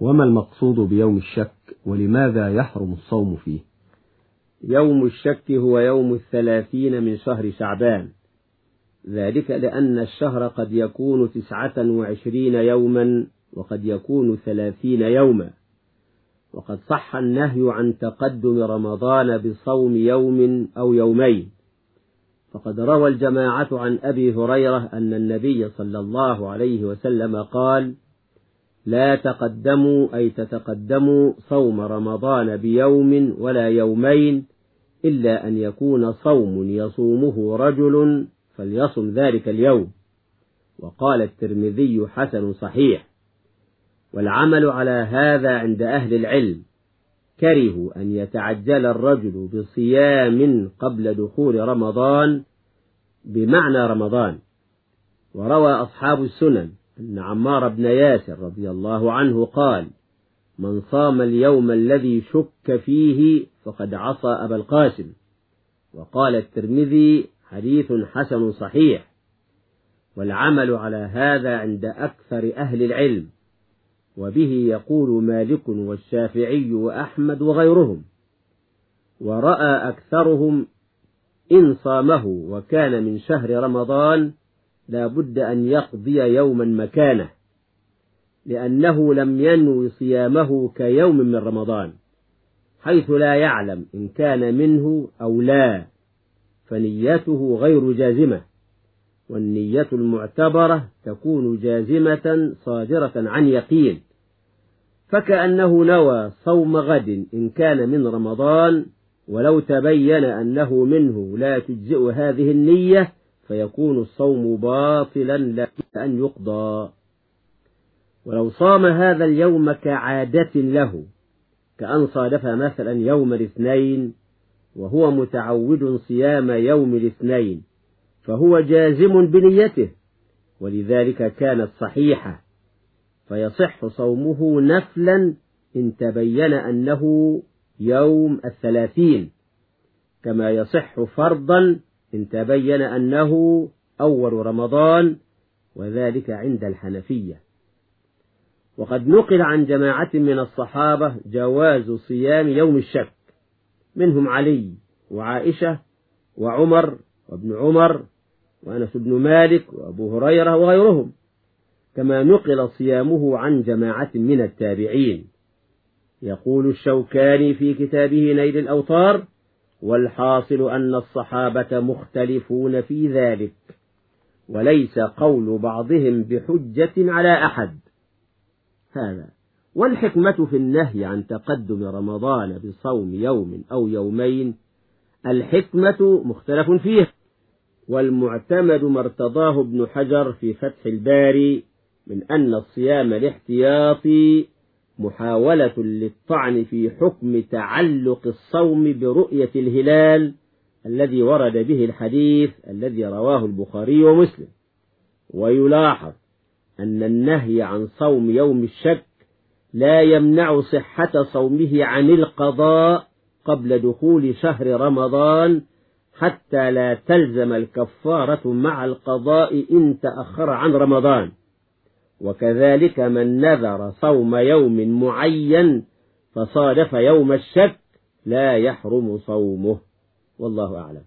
وما المقصود بيوم الشك ولماذا يحرم الصوم فيه؟ يوم الشك هو يوم الثلاثين من شهر شعبان. ذلك لأن الشهر قد يكون تسعة وعشرين يوما وقد يكون ثلاثين يوما. وقد صح النهي عن تقدم رمضان بصوم يوم أو يومين. فقد روى الجماعة عن أبي هريرة أن النبي صلى الله عليه وسلم قال لا تقدموا أي تتقدموا صوم رمضان بيوم ولا يومين إلا أن يكون صوم يصومه رجل فليصم ذلك اليوم. وقال الترمذي حسن صحيح والعمل على هذا عند أهل العلم كرهوا أن يتعجل الرجل بصيام قبل دخول رمضان بمعنى رمضان. وروى أصحاب السنن أن عمار بن ياسر رضي الله عنه قال من صام اليوم الذي شك فيه فقد عصى أبا القاسم. وقال الترمذي حديث حسن صحيح. والعمل على هذا عند أكثر أهل العلم. وبه يقول مالك والشافعي وأحمد وغيرهم. ورأى أكثرهم إن صامه وكان من شهر رمضان لا بد أن يقضي يوما مكانه لأنه لم ينوي صيامه كيوم من رمضان حيث لا يعلم إن كان منه أو لا فنيته غير جازمة والنية المعتبرة تكون جازمة صادرة عن يقين فكأنه نوى صوم غد إن كان من رمضان ولو تبين أنه منه لا تجزئ هذه النية فيكون الصوم باطلا لا أن يقضى. ولو صام هذا اليوم كعادة له كأن صادف مثلا يوم الاثنين وهو متعود صيام يوم الاثنين فهو جازم بنيته ولذلك كانت صحيحة. فيصح صومه نفلا إن تبين أنه يوم الثلاثين كما يصح فرضا إن تبين أنه أول رمضان وذلك عند الحنفية. وقد نقل عن جماعة من الصحابة جواز صيام يوم الشك منهم علي وعائشة وعمر وابن عمر وأنس بن مالك وأبو هريرة وغيرهم كما نقل صيامه عن جماعة من التابعين. يقول الشوكاني في كتابه نيل الأوطار والحاصل أن الصحابة مختلفون في ذلك وليس قول بعضهم بحجة على أحد. هذا. والحكمة في النهي عن تقدم رمضان بصوم يوم أو يومين الحكمة مختلف فيه والمعتمد ما ارتضاه ابن حجر في فتح الباري من أن الصيام الاحتياطي محاولة للطعن في حكم تعلق الصوم برؤية الهلال الذي ورد به الحديث الذي رواه البخاري ومسلم. ويلاحظ أن النهي عن صوم يوم الشك لا يمنع صحة صومه عن القضاء قبل دخول شهر رمضان حتى لا تلزم الكفارة مع القضاء إن تأخر عن رمضان. وكذلك من نذر صوم يوم معين فصادف يوم الشك لا يحرم صومه. والله أعلم.